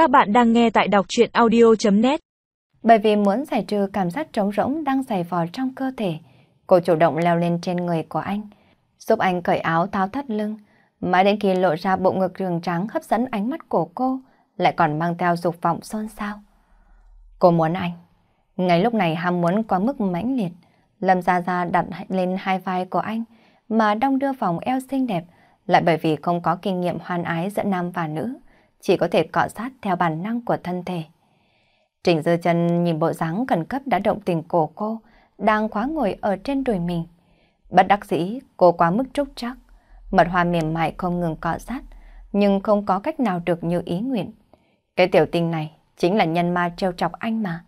Các bạn đang nghe tại đọc chuyện audio.net Bởi vì muốn giải trừ cảm giác trống rỗng đang dày vò trong cơ thể, cô chủ động leo lên trên người của anh, giúp anh cởi áo tháo thắt lưng, mãi đến khi lộ ra bộ ngực rường trắng hấp dẫn ánh mắt của cô, lại còn mang theo dục vọng xôn xao. Cô muốn anh. Ngay lúc này ham muốn quá mức mãnh liệt, Lâm Gia Gia đặt lên hai vai của anh, mà đong đưa vòng eo xinh đẹp, lại bởi vì không có kinh nghiệm hoan ái giữa nam và nữ, chỉ có thể cọ sát theo bản năng của thân thể. Trình Dư chân nhìn bộ dáng khẩn cấp đã động tình cổ cô, đang khóa ngồi ở trên đùi mình. Bất đắc dĩ, cô quá mức trúc chắc. Mật hoa mềm mại không ngừng cọ sát, nhưng không có cách nào được như ý nguyện. Cái tiểu tình này chính là nhân ma trêu chọc anh mà.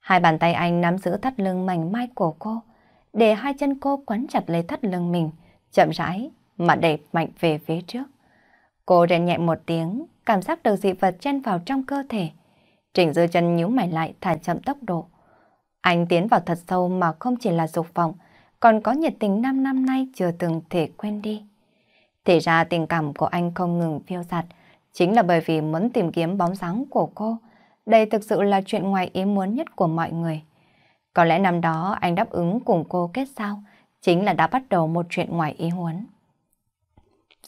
Hai bàn tay anh nắm giữ thắt lưng mảnh mai của cô, để hai chân cô quấn chặt lấy thắt lưng mình, chậm rãi mà đẩy mạnh về phía trước. Cô rèn nhẹ một tiếng, cảm giác được dị vật chen vào trong cơ thể. Trình dư chân nhíu mày lại thả chậm tốc độ. Anh tiến vào thật sâu mà không chỉ là dục vọng, còn có nhiệt tình năm năm nay chưa từng thể quên đi. Thì ra tình cảm của anh không ngừng phiêu giặt, chính là bởi vì muốn tìm kiếm bóng dáng của cô. Đây thực sự là chuyện ngoài ý muốn nhất của mọi người. Có lẽ năm đó anh đáp ứng cùng cô kết giao, chính là đã bắt đầu một chuyện ngoài ý muốn.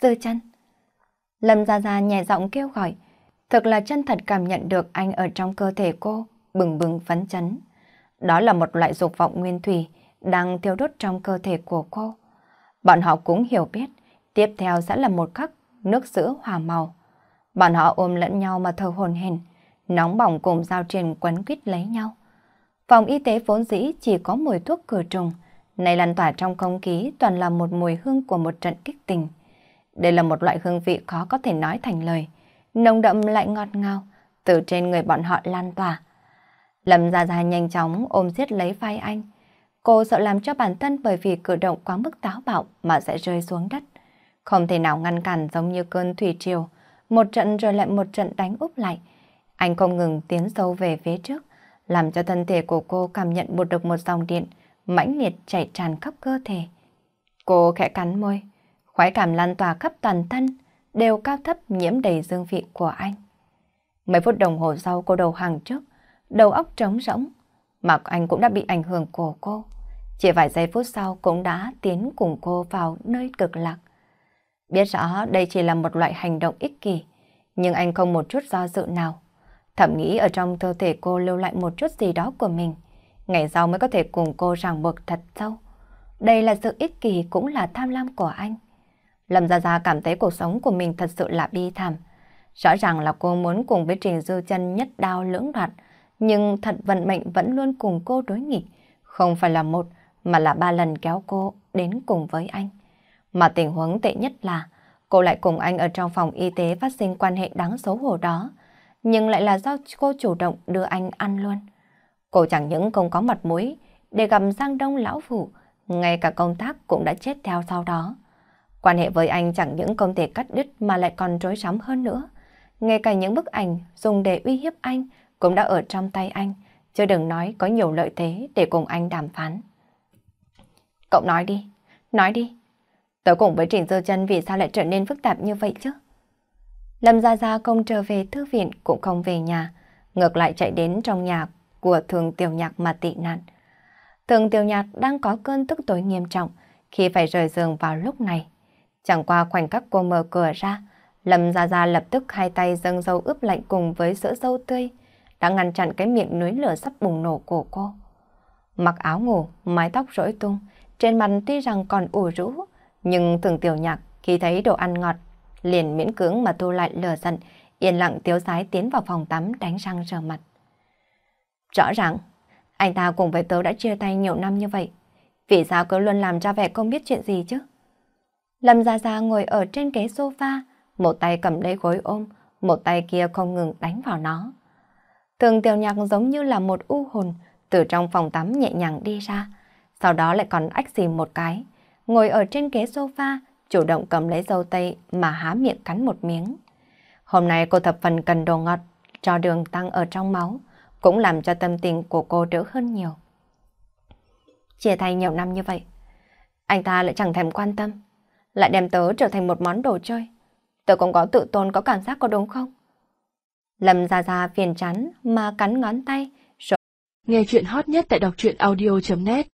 Dư chân. Lâm Gia Gia nhẹ giọng kêu gọi, thực là chân thật cảm nhận được anh ở trong cơ thể cô, bừng bừng phấn chấn. Đó là một loại dục vọng nguyên thủy đang thiêu đốt trong cơ thể của cô. Bọn họ cũng hiểu biết, tiếp theo sẽ là một khắc nước sữa hòa màu. Bọn họ ôm lẫn nhau mà thở hồn hển, nóng bỏng cùng giao truyền quấn quýt lấy nhau. Phòng y tế vốn dĩ chỉ có mùi thuốc cửa trùng, này lan tỏa trong không khí toàn là một mùi hương của một trận kích tình. Đây là một loại hương vị khó có thể nói thành lời, nồng đậm lại ngọt ngào, từ trên người bọn họ lan tỏa. Lâm Gia Gia nhanh chóng ôm giết lấy vai anh. Cô sợ làm cho bản thân bởi vì cử động quá mức táo bạo mà sẽ rơi xuống đất. Không thể nào ngăn cản giống như cơn thủy triều, một trận rồi lại một trận đánh úp lại. Anh không ngừng tiến sâu về phía trước, làm cho thân thể của cô cảm nhận một được một dòng điện mãnh liệt chảy tràn khắp cơ thể. Cô khẽ cắn môi, khoái cảm lan tỏa khắp toàn thân, đều cao thấp nhiễm đầy dương vị của anh. Mấy phút đồng hồ sau cô đầu hàng trước, đầu óc trống rỗng, mà anh cũng đã bị ảnh hưởng của cô. Chỉ vài giây phút sau cũng đã tiến cùng cô vào nơi cực lạc. Biết rõ đây chỉ là một loại hành động ích kỷ, nhưng anh không một chút do dự nào. Thậm nghĩ ở trong cơ thể cô lưu lại một chút gì đó của mình, ngày sau mới có thể cùng cô ràng buộc thật sâu. Đây là sự ích kỷ cũng là tham lam của anh. Lâm Gia Gia cảm thấy cuộc sống của mình thật sự là bi thảm. Rõ ràng là cô muốn cùng với Trình Dư chân nhất đao lưỡng đoạt, nhưng thật vận mệnh vẫn luôn cùng cô đối nghịch. Không phải là một, mà là ba lần kéo cô đến cùng với anh. Mà tình huống tệ nhất là cô lại cùng anh ở trong phòng y tế phát sinh quan hệ đáng xấu hổ đó, nhưng lại là do cô chủ động đưa anh ăn luôn. Cô chẳng những không có mặt mũi để gặp Giang Đông lão phụ, ngay cả công tác cũng đã chết theo sau đó. Quan hệ với anh chẳng những không thể cắt đứt mà lại còn rối rắm hơn nữa. Ngay cả những bức ảnh dùng để uy hiếp anh cũng đã ở trong tay anh, chứ đừng nói có nhiều lợi thế để cùng anh đàm phán. Cậu nói đi, nói đi. Tớ cùng với Trình Dư chân vì sao lại trở nên phức tạp như vậy chứ? Lâm Gia Gia không trở về thư viện cũng không về nhà, ngược lại chạy đến trong nhà của thường tiểu nhạc mà tị nạn. Thường tiểu nhạc đang có cơn tức tối nghiêm trọng khi phải rời giường vào lúc này. Chẳng qua khoảnh khắc cô mở cửa ra, Lâm Gia Gia lập tức hai tay dâng dâu ướp lạnh cùng với sữa dâu tươi, đã ngăn chặn cái miệng núi lửa sắp bùng nổ của cô. Mặc áo ngủ, mái tóc rối tung, trên mặt tuy rằng còn ủ rũ, nhưng thường tiểu nhạc khi thấy đồ ăn ngọt, liền miễn cưỡng mà thu lại lửa giận, yên lặng tiếu sái tiến vào phòng tắm đánh răng rửa mặt. Rõ ràng, anh ta cùng với tớ đã chia tay nhiều năm như vậy. Vì sao cứ luôn làm ra vẻ không biết chuyện gì chứ? Lâm Gia Gia ngồi ở trên ghế sofa, một tay cầm lấy gối ôm, một tay kia không ngừng đánh vào nó. Thường tiểu nhạc giống như là một u hồn, từ trong phòng tắm nhẹ nhàng đi ra, sau đó lại còn ách xì một cái, ngồi ở trên ghế sofa, chủ động cầm lấy dâu tây mà há miệng cắn một miếng. Hôm nay cô thập phần cần đồ ngọt, cho đường tăng ở trong máu, cũng làm cho tâm tình của cô đỡ hơn nhiều. Chia tay nhiều năm như vậy, anh ta lại chẳng thèm quan tâm, lại đem tớ trở thành một món đồ chơi. Tớ cũng có tự tôn, có cảm giác có đúng không? Lâm ra ra phiền chán mà cắn ngón tay. Rồi... Nghe chuyện hot nhất tại đọc truyện audio.net